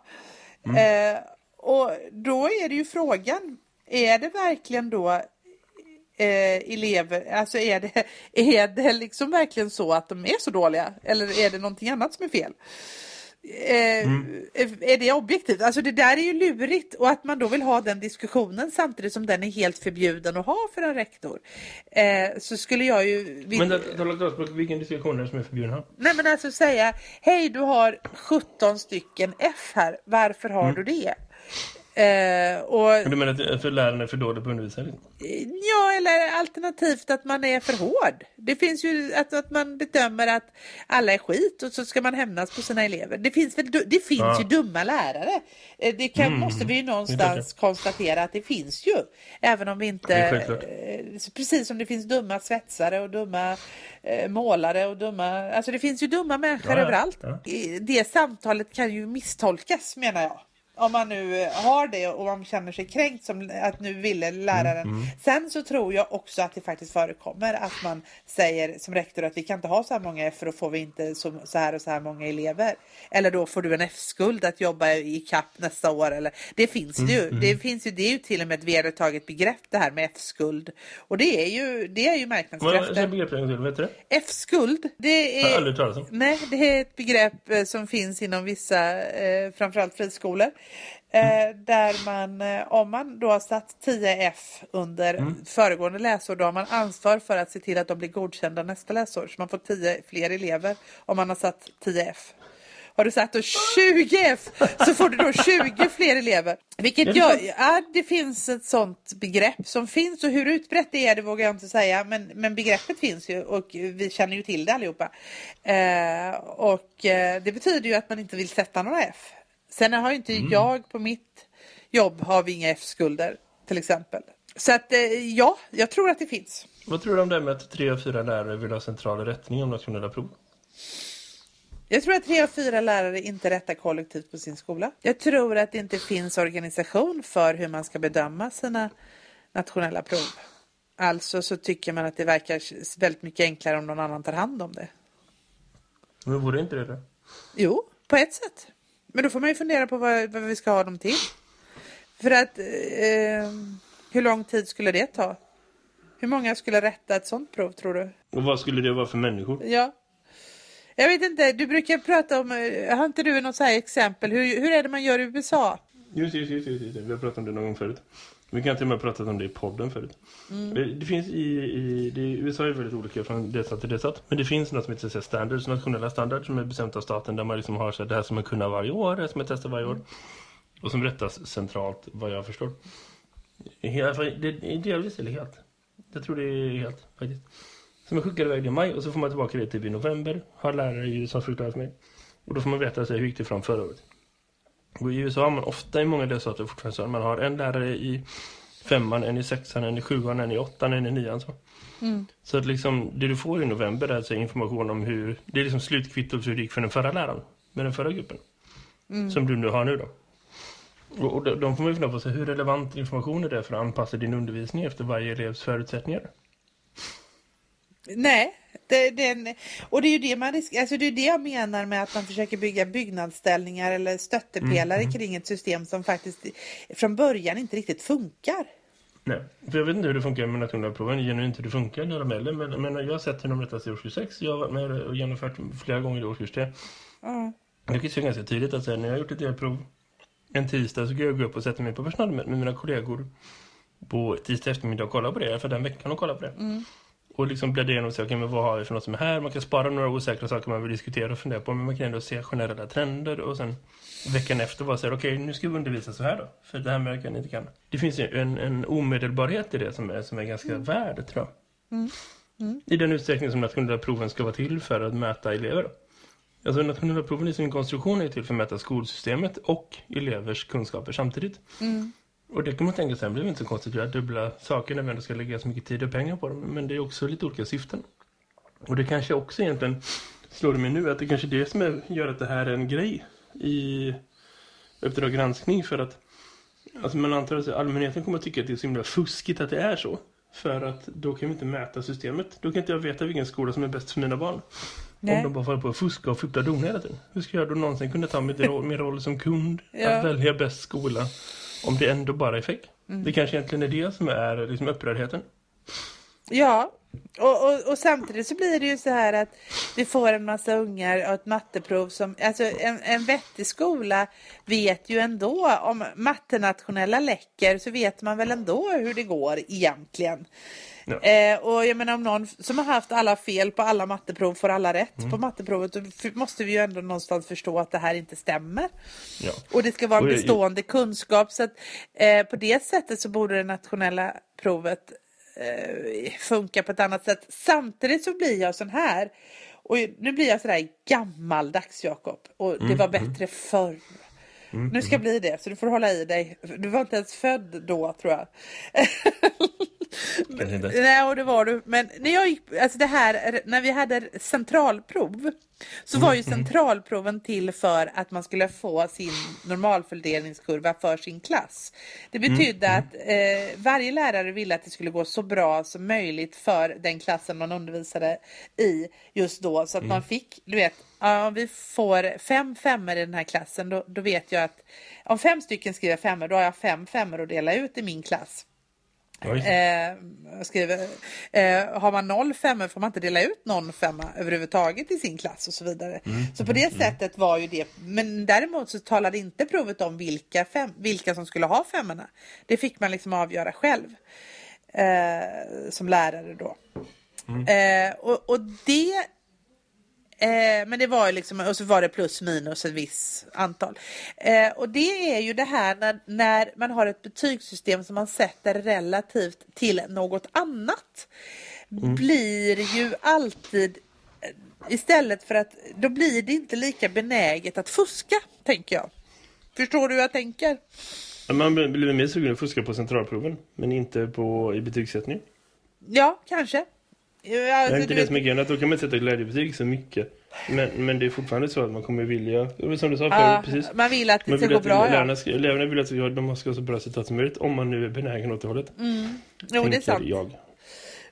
Eh, och då är det ju frågan, är det verkligen då eh, elever, alltså är det, är det liksom verkligen så att de är så dåliga? Eller är det någonting annat som är fel? Eh, Är det objektivt? Alltså det där är ju lurigt och att man då vill ha den diskussionen samtidigt som den är helt förbjuden att ha för en rektor. Eh, så skulle jag ju... Men det- klarspråk, vilken diskussion är det som är förbjuden här? Nej men alltså säga, hej du har 17 stycken F här, varför har du det? Eh, och Du menar att för lärarna är för dåliga på att undervisa? eller? Ja, eller alternativt att man är för hård. Det finns ju att, att man bedömer att alla är skit och så ska man hämnas på sina elever. Det finns, väl, det finns Ja. ju dumma lärare. Eh, Det kan, Mm, måste vi ju någonstans konstatera att det finns ju. Även om vi inte... Eh, Precis som det finns dumma svetsare och dumma eh, målare och dumma... Alltså det finns ju dumma människor Ja, ja. överallt. Det samtalet kan ju misstolkas menar jag. Om man nu eh, har det och man känner sig kränkt som att nu ville läraren. Mm, Sen så tror jag också att det faktiskt förekommer att man säger som rektor att vi kan inte ha så här många F för då får vi inte så, så här och så här många elever. Eller då får du en F-skuld att jobba i kapp nästa år. Eller, det finns det ju. Mm, Det finns ju. Det är ju till och med ett vedertaget begrepp det här med F-skuld. Och det är ju, det är ju Vad är marknadskrafter. begreppet till? Vet du det? F-skuld, det Har är... aldrig talat om. Nej, det är ett begrepp eh, som finns inom vissa, eh, framförallt friskolor. Eh, där man, eh, om man då har satt 10F under föregående läsår, då har man ansvar för att se till att de blir godkända nästa läsår. Så man får 10 fler elever om man har satt 10F. Har du satt då 20F så får du då 20 fler elever. Vilket sant? ja, det finns ett sånt begrepp som finns och hur utbrett det är det vågar jag inte säga. Men, men begreppet finns ju och vi känner ju till det allihopa. Eh, och eh, det betyder ju att man inte vill sätta några F. Sen har inte jag på mitt jobb har vi inga F-skulder till exempel. Så att eh, ja, jag tror att det finns. Vad tror du om det med att tre av fyra lärare vill ha central rättning om nationella prov? Jag tror att tre av fyra lärare inte rättar kollektivt på sin skola. Jag tror att det inte finns organisation för hur man ska bedöma sina nationella prov. Alltså så tycker man att det verkar väldigt mycket enklare om någon annan tar hand om det. Men vore inte det det? Jo, på ett sätt. Men då får man ju fundera på vad, vad vi ska ha dem till. För att eh, hur lång tid skulle det ta? Hur många skulle rätta ett sånt prov tror du? Och vad skulle det vara för människor? Ja. Jag vet inte, du brukar prata om, eh, har inte du något så här exempel? Hur, hur är det man gör i USA? Just, just, just, just, just. Vi har pratat om det någon gång förut. Vi kan till och med ha pratat om det i podden förut. Det, det finns i, i det, USA är väldigt olika från delstat till delstat. Men det finns något som heter så standards, nationella standards som är bestämt av staten. Där man liksom har så här, det här som man kunna varje år, det här som man testar varje år. Och som rättas centralt, vad jag förstår. Fall, det är delvis eller helt. Jag tror det är helt faktiskt. Så man skickar iväg det i maj och så får man tillbaka det typ i november. Har lärare i USA förklarat för mig. Och då får man veta så här, hur gick det fram förra året. Och i USA har man ofta i många delstater fortfarande så att man har en lärare i femman, en i sexan, en i sjuan, en i åttan, en i nian. Så, så att liksom, det du får i november är alltså information om hur, det är liksom slutkvittot för hur det gick för den förra läraren, med den förra gruppen. Som du nu har nu då. Och, och de- får man ju fundera på, så hur relevant information är det för att anpassa din undervisning efter varje elevs förutsättningar? Nej, det, den, och det är ju det man risk, alltså det är det jag menar med att man försöker bygga byggnadsställningar eller stöttepelare kring ett system som faktiskt från början inte riktigt funkar. Nej, för jag vet inte hur det funkar med nationella proven, genuint hur det funkar när de är men, men jag har sett hur de rättas i årskurs 6, jag har varit med och genomfört flera gånger i årskurs 3. Ja. Jag kan se ganska tydligt att här, när jag har gjort ett delprov en tisdag så kan jag gå upp och sätta mig på personalmöte med mina kollegor på tisdag eftermiddag och kolla på det, för den veckan och kolla på det. Och liksom bläddra igenom och se, okej, men vad har vi för något som är här? Man kan spara några osäkra saker man vill diskutera och fundera på, men man kan ändå se generella trender och sen veckan efter så här, okej, nu ska vi undervisa så här då, för det här märker ni inte kan. Det finns ju en, en omedelbarhet i det som är, som är ganska värd, tror jag. I den utsträckning som nationella proven ska vara till för att mäta elever. Då. Alltså nationella proven i sin konstruktion är till för att mäta skolsystemet och elevers kunskaper samtidigt. Och det kan man tänka sig, det blir inte så konstigt att göra dubbla saker när vi ändå ska lägga så mycket tid och pengar på dem. Men det är också lite olika syften. Och det kanske också egentligen slår det mig nu att det kanske är det som är, gör att det här är en grej i Uppdrag granskning för att alltså man antar att allmänheten kommer att tycka att det är så himla fuskigt att det är så. För att då kan vi inte mäta systemet. Då kan inte jag veta vilken skola som är bäst för mina barn. Nej. Om de bara får på att fuska och fippla don hela tiden. Hur ska jag då någonsin kunna ta mitt roll, min roll som kund? Ja. Att välja bäst skola. Om det ändå bara är fake. Det kanske egentligen är det som är liksom upprördheten. Ja, och, och, och samtidigt så blir det ju så här att vi får en massa ungar och ett matteprov som, alltså en, en vettig skola vet ju ändå om mattenationella läcker så vet man väl ändå hur det går egentligen. Ja. Eh, och jag menar om någon som har haft alla fel på alla matteprov får alla rätt Mm. på matteprovet då måste vi ju ändå någonstans förstå att det här inte stämmer. Ja. Och det ska vara en bestående kunskap så att eh, på det sättet så borde det nationella provet eh, funka på ett annat sätt. Samtidigt så blir jag sån här och nu blir jag sådär gammaldags Jakob och det var bättre förr. Nu ska jag bli det så du får hålla i dig. Du var inte ens född då tror jag. [LAUGHS] Kanske inte. Nej, och det var du. Men när jag gick, alltså det här, när vi hade centralprov så var ju centralproven till för att man skulle få sin normalfördelningskurva för sin klass. Det betydde att eh, varje lärare ville att det skulle gå så bra som möjligt för den klassen man undervisade i just då. Så att man fick, du vet, ja, om vi får fem femmor i den här klassen då, då vet jag att om fem stycken skriver femmor då har jag fem femmor att dela ut i min klass. Eh, skriver, eh, har man noll femmor får man inte dela ut någon femma överhuvudtaget i sin klass och så vidare. Så på det sättet var ju det. Men däremot så talade inte provet om vilka, fem, vilka som skulle ha femmorna. Det fick man liksom avgöra själv. Eh, som lärare då. Eh, och, och det Eh, men det var ju liksom, och så var det plus minus ett visst antal. Eh, och det är ju det här när, när man har ett betygssystem som man sätter relativt till något annat. Blir ju alltid eh, istället för att då blir det inte lika benäget att fuska, tänker jag. Förstår du hur jag tänker? Man blir blir mer sugen att fuska på centralproven, men inte på, i betygssättning. Ja, kanske. Ja, Det är inte det som är grejen, att då kan man inte sätta glädjebetyg så mycket. Men, men det är fortfarande så att man kommer vilja, som du sa Ja, förut, precis. man vill att det ska gå bra. Ja. lärarna ska, eleverna vill att de ska ha så bra resultat som möjligt, om man nu är benägen åt det hållet. Jo, det är sant. Jag.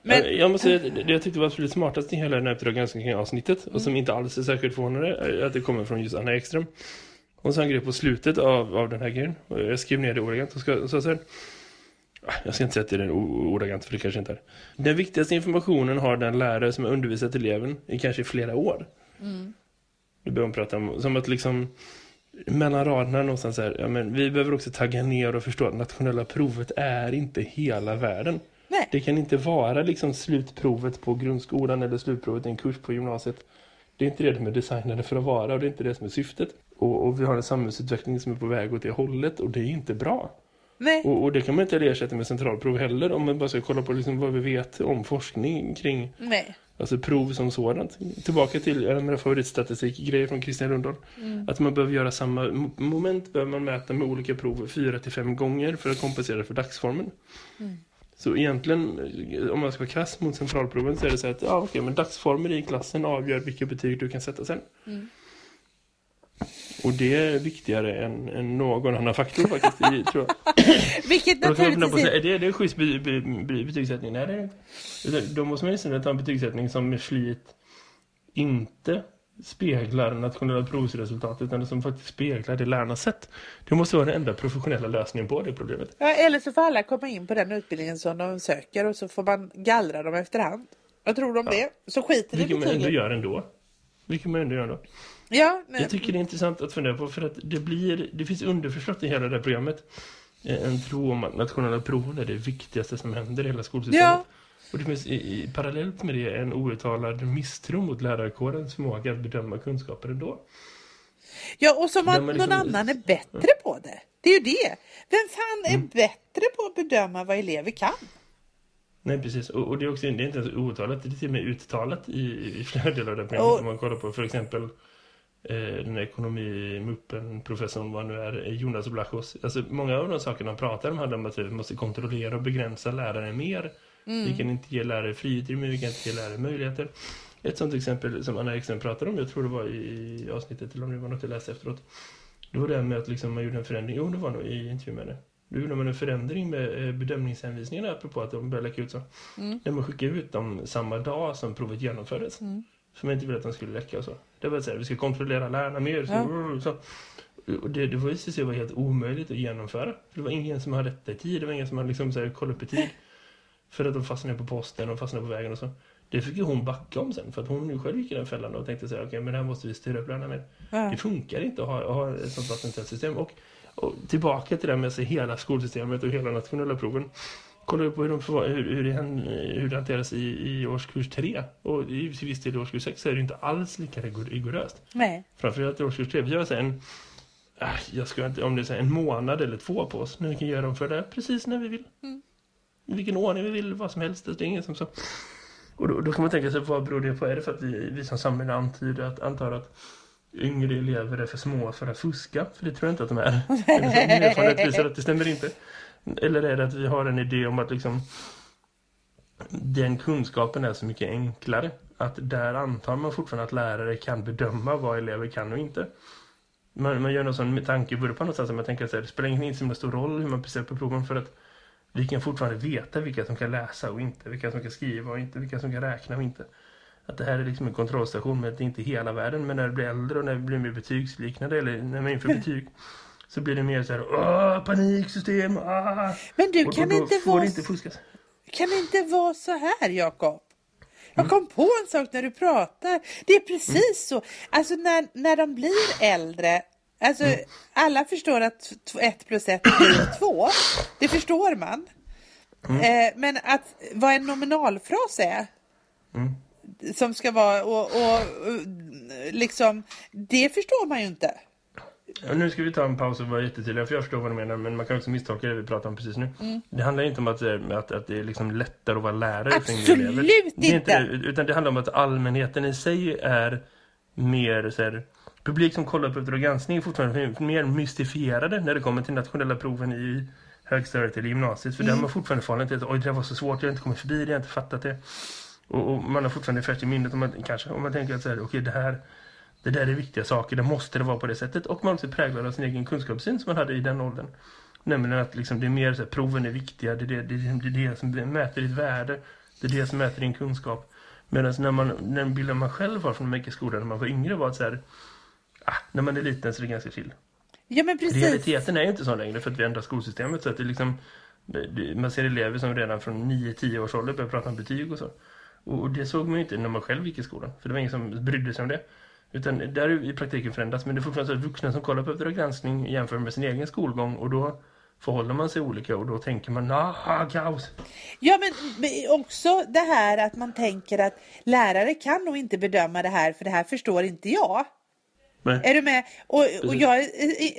Men- Men, jag måste säga, det jag tyckte var absolut smartast i hela den här Uppdrag granskning avsnittet och som inte alls är särskilt förvånande, att det kommer från just Anna Ekström. Hon sa en grej på slutet av, av den här grejen. Jag skrev ner det ordagrant och sa så här. Jag ska inte säga att det är den ordagrant för det kanske inte är. Den viktigaste informationen har den lärare som har undervisat eleven i kanske flera år. Det börjar hon prata om. Som att liksom mellan raderna någonstans här, ja men vi behöver också tagga ner och förstå att nationella provet är inte hela världen. Nej. Det kan inte vara liksom slutprovet på grundskolan eller slutprovet i en kurs på gymnasiet. Det är inte det de är designade för att vara och det är inte det som är syftet. Och, och vi har en samhällsutveckling som är på väg åt det hållet och det är inte bra. Nej. Och, och det kan man inte ersätta med centralprov heller om man bara ska kolla på liksom vad vi vet om forskning kring Nej. Alltså prov som sådant. Tillbaka till en av mina favoritstatistikgrejer från Christian Lundahl. Att man behöver göra samma mo- moment behöver man mäta med olika prov fyra till fem gånger för att kompensera för dagsformen. Så egentligen, eh, om man ska vara krass mot centralproven så är det så att ja, okej, men dagsformer i klassen avgör vilka betyg du kan sätta sen. Och det är viktigare än, än någon annan faktor faktiskt, i, tror jag. [COUGHS] Vilket på, naturligtvis så är... är det, är det schysst be, be, be, betygssättning? Nej, det är det inte. Då måste man istället ta en betygssättning som med flit inte speglar nationella provsresultatet utan som faktiskt speglar det lärarna sett. Det måste vara den enda professionella lösningen på det problemet. Ja, eller så får alla komma in på den utbildningen som de söker och så får man gallra dem efterhand. Vad tror du om det? Så skiter i Vilket man ändå gör ändå. Vilket man ändå gör ändå. Ja, nej. Jag tycker det är intressant att fundera på för att det blir, det finns underförstått i hela det här programmet eh, en tro om att nationella proven är det viktigaste som händer i hela skolsystemet. Ja. Och det finns i, i, parallellt med det en outtalad misstro mot lärarkårens förmåga att bedöma kunskaper ändå. ja, och som att man någon liksom- annan är bättre på det. Det är ju det. Vem fan är Mm. bättre på att bedöma vad elever kan? Nej, precis. Och, och det är också det är inte ens outtalat, det är till och med uttalat i, i flera delar av det programmet. Och- Om man kollar på för exempel den här ekonomimuppen, professorn vad nu är, eh, Jonas Blachos. Alltså många av de sakerna han pratar om handlar om att vi måste kontrollera och begränsa lärare mer. Vi kan inte ge lärare friutrymme, vi kan inte ge lärare möjligheter. Ett sånt exempel som Anna Ekström pratade om, jag tror det var i, avsnittet eller om det var något jag läste efteråt. Det var det här med att liksom man gjorde en förändring, jo det var nog i intervjun med det. Då gjorde man en förändring med eh, bedömningshänvisningarna apropå att de började läcka ut så. Där man skickade ut dem samma dag som provet genomfördes. För man inte ville att de skulle läcka och så. Det var så här, vi ska kontrollera lärarna mer. Så, Ja. så. Och det, det ju sig vara helt omöjligt att genomföra. För det var ingen som hade detta i tid. Det var ingen som hade liksom så här, kollat upp i tid. För att de fastnade på posten och fastnade på vägen och så. Det fick ju hon backa om sen för att hon själv gick i den fällan och tänkte så här, okej men det här måste vi styra upp lönerna med. Ja. Det funkar inte att ha, att ha ett sånt vattentätt system. Och, och tillbaka till det med se hela skolsystemet och hela nationella proven. Kollar du på hur, de, förvar- hur, hur, det, hur det hanteras i, i årskurs 3 och i till viss del i årskurs 6 så är det inte alls lika rigor- rigoröst. Nej. Framförallt i årskurs 3. Vi har så en, äh, jag ska inte, om det är en månad eller två på oss när vi kan göra dem för det precis när vi vill. I vilken ordning vi vill, vad som helst. Det är ingen som så. Och då, då kan man tänka sig, vad beror det på? Är det för att vi, vi som samhälle antyder att, antar att yngre elever är för små för att fuska? För det tror jag inte att de är. [LAUGHS] Min erfarenhet visar att det stämmer inte. Eller är det att vi har en idé om att liksom den kunskapen är så mycket enklare. Att där antar man fortfarande att lärare kan bedöma vad elever kan och inte. Man, man gör någon sån tankevurpa någonstans. Man tänker att det spelar ingen så stor roll hur man presterar på proven för att vi kan fortfarande veta vilka som kan läsa och inte, vilka som kan skriva och inte, vilka som kan räkna och inte. Att det här är liksom en kontrollstation men det är inte hela världen. Men när det blir äldre och när det blir mer betygsliknande eller när man inför betyg så blir det mer så här Åh, paniksystem, ah! Men du, och kan då, då inte vara inte fuskas. Kan det inte vara så här, Jakob? Mm. Jag kom på en sak när du pratar. Det är precis så. Alltså när, när de blir äldre. Alltså Mm. alla förstår att ett plus ett blir två. Det förstår man. Mm. Eh, men att vad en nominalfras är. Mm. Som ska vara och, och, och liksom. Det förstår man ju inte. Ja, nu ska vi ta en paus och vara jättetydliga för jag förstår vad du menar men man kan också misstolka det vi pratar om precis nu. Mm. Det handlar inte om att, eh, att, att det är liksom lättare att vara lärare Absolut. Det är inte. det, utan det handlar om att allmänheten i sig är mer så här, publik som kollar på Uppdrag granskning är fortfarande mer mystifierade när det kommer till nationella proven i högstadiet eller gymnasiet. För där har man fortfarande till att oj det var så svårt, jag har inte kommit förbi det, jag har inte fattat det. Och, och man har fortfarande färskt i minnet om man, kanske, om man tänker att så här, okej det här det där är viktiga saker, det måste det vara på det sättet. Och man också präglad av sin egen kunskapssyn som man hade i den åldern. Nämligen att liksom, det är mer så här, proven är viktiga, det är det, det, är det, det som mäter ditt värde. Det är det som mäter din kunskap. Medan när man, den bilden man själv har från mycket skolan när man var yngre var att så här, ah, när man är liten så är det ganska chill. Ja men precis. Realiteten är ju inte så längre för att vi ändrar skolsystemet så att det liksom man ser elever som redan från 9-10 års ålder börjar prata om betyg och så. Och, och det såg man ju inte när man själv gick i skolan. För det var ingen som brydde sig om det. Utan där i praktiken förändras. Men det är fortfarande så att vuxna som kollar på Uppdrag granskning jämför med sin egen skolgång och då förhåller man sig olika och då tänker man aha, kaos. Ja men också det här att man tänker att lärare kan nog inte bedöma det här för det här förstår inte jag. Men, Är du med? Och, och jag,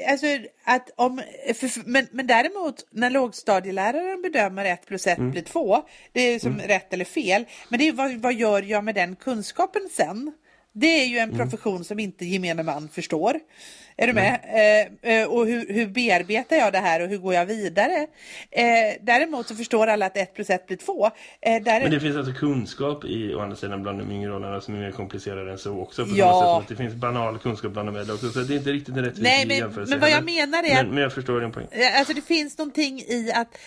alltså att om, för, men, men däremot när lågstadieläraren bedömer 1 plus 1 blir 2, det är som rätt eller fel. Men det är vad, vad gör jag med den kunskapen sen? Det är ju en profession som inte gemene man förstår. Är du med? Eh, eh, och hur, hur bearbetar jag det här och hur går jag vidare? Eh, däremot så förstår alla att 1 plus 1 blir 2. Eh, där, men det finns alltså kunskap i å andra sidan bland de yngre åldrarna som är mer komplicerade än så också. På Ja. sätt det finns banal kunskap bland de äldre också. Så det är inte riktigt en rättvis Nej, men- jämförelse men vad jag menar är Men, men jag förstår din poäng. Eh, Alltså det finns någonting i att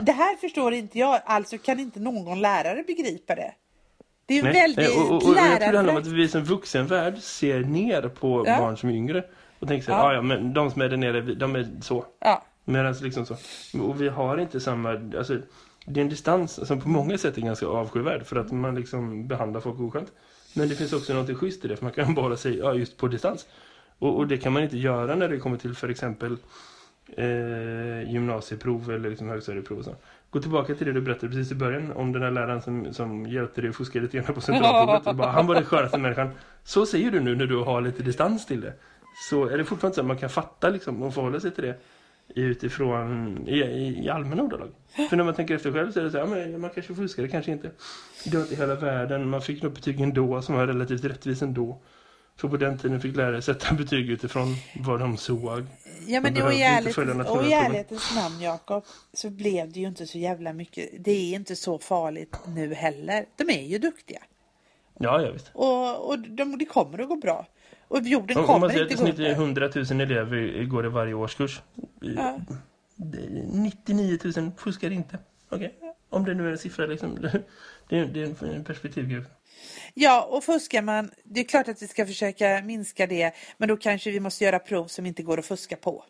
det här förstår inte jag, alltså kan inte någon lärare begripa det. Det är Nej, väldigt nej, och, och, och jag tror det handlar om att vi som vuxenvärld ser ner på Ja. barn som är yngre. Och tänker så här, Ja. ja. ja men de som är där nere, de är så. Ja. Medan liksom så. Och vi har inte samma, alltså det är en distans som på många sätt är ganska avskyvärd för att man liksom behandlar folk oskönt. Men det finns också något schysst i det för man kan [LAUGHS] bara säga, ja just på distans. Och, och det kan man inte göra när det kommer till för exempel eh, gymnasieprov eller liksom högstadieprov och så. Gå tillbaka till det du berättade precis i början om den här läraren som, som hjälpte dig att fuska lite grann på [LAUGHS] centralprovet. Och bara, han var den sköraste människan. Så säger du nu när du har lite distans till det. Så är det fortfarande så att man kan fatta liksom, och förhålla sig till det utifrån i, i, i allmänna ordalag. För när man tänker efter själv så är det så här, men man kanske fuskade, kanske inte. Det var inte hela världen, man fick nog betyg ändå som var relativt rättvis ändå. För på den tiden fick lärare sätta [LAUGHS] betyg utifrån vad de såg. Ja men i, i ärlighetens namn Jakob så blev det ju inte så jävla mycket. Det är inte så farligt nu heller. De är ju duktiga. Ja, ja visst. Och, och de, det kommer att gå bra. Och jorden Om, om man kommer säger att gå snitt är under. 100 000 elever går i varje årskurs. Ja. Det är 99 000 fuskar inte. Okej, om det nu är en siffra liksom. [LAUGHS] Det är, det är en perspektivgrupp. Ja, och fuskar man, det är klart att vi ska försöka minska det, men då kanske vi måste göra prov som inte går att fuska på.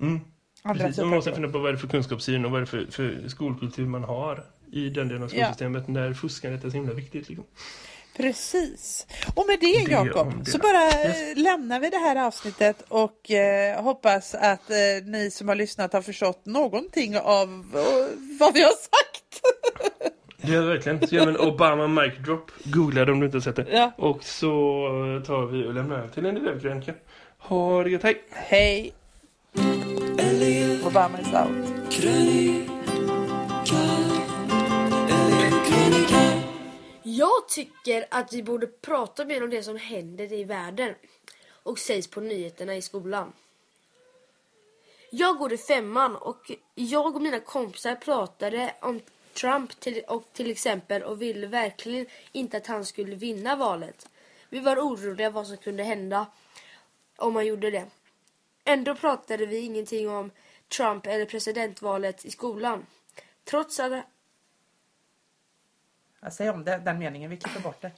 Mm. Andra Precis, man måste fundera på vad är det för kunskapssyn och vad är det för, för skolkultur man har i den delen av Ja. skolsystemet när fuskandet är så himla viktigt. Liksom. Precis. Och med det Det Jakob så bara eh, Yes. lämnar vi det här avsnittet och eh, hoppas att eh, ni som har lyssnat har förstått någonting av eh, vad vi har sagt. [LAUGHS] Det gör vi verkligen. Så gör vi en Obama mic drop. Googla det om du inte har sett det. Ja. Och så tar vi och lämnar över till en elevkrönika. Ha det gött, hej! Hej! Obama is out. Jag tycker att vi borde prata mer om det som händer i världen och sägs på nyheterna i skolan. Jag går i femman och jag och mina kompisar pratade om Trump till, och till exempel och ville verkligen inte att han skulle vinna valet. Vi var oroliga vad som kunde hända om han gjorde det. Ändå pratade vi ingenting om Trump eller presidentvalet i skolan. Trots att Jag säger om det, den meningen, vi klipper bort det.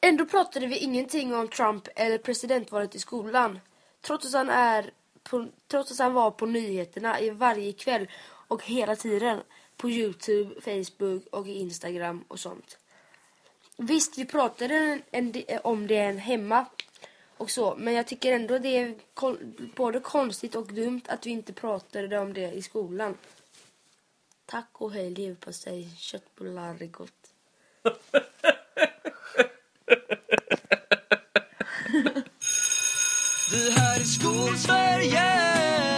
Ändå pratade vi ingenting om Trump eller presidentvalet i skolan. Trots att han, är på, trots att han var på nyheterna i varje kväll och hela tiden. På Youtube, Facebook och Instagram och sånt. Visst, vi pratade en, en, om det hemma och så. Men jag tycker ändå det är kon, både konstigt och dumt att vi inte pratade om det i skolan. Tack och hej leverpastej, köttbullar är gott. Vi här i Skolsverige